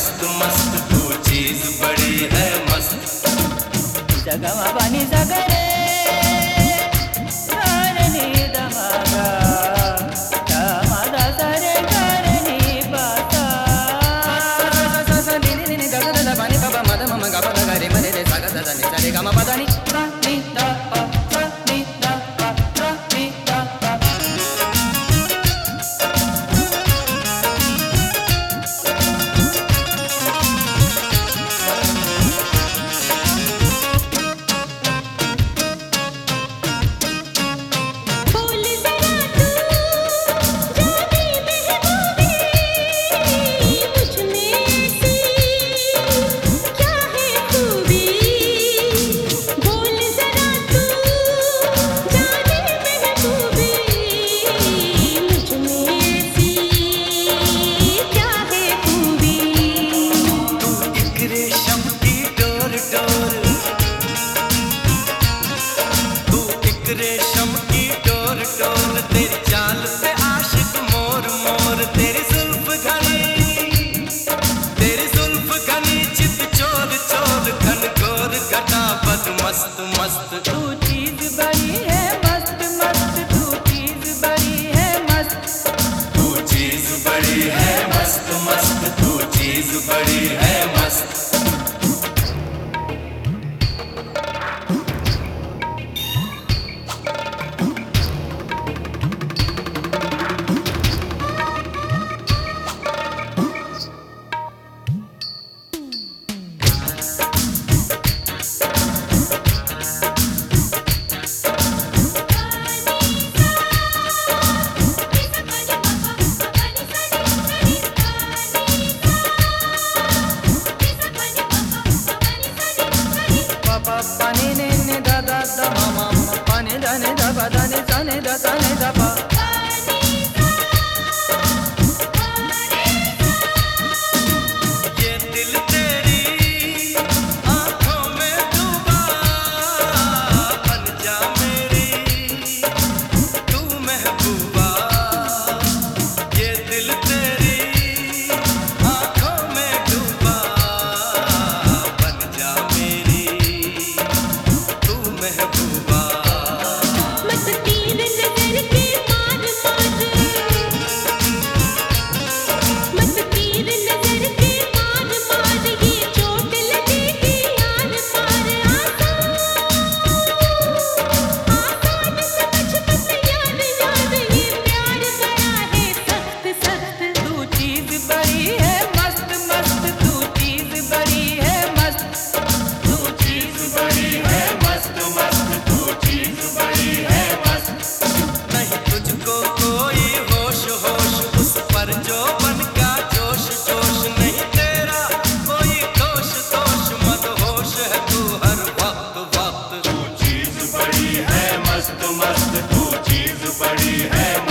मस्त मस्त तू चीज़ बड़ी है मस्त। जगवा बनी जगह मस्त बड़ी है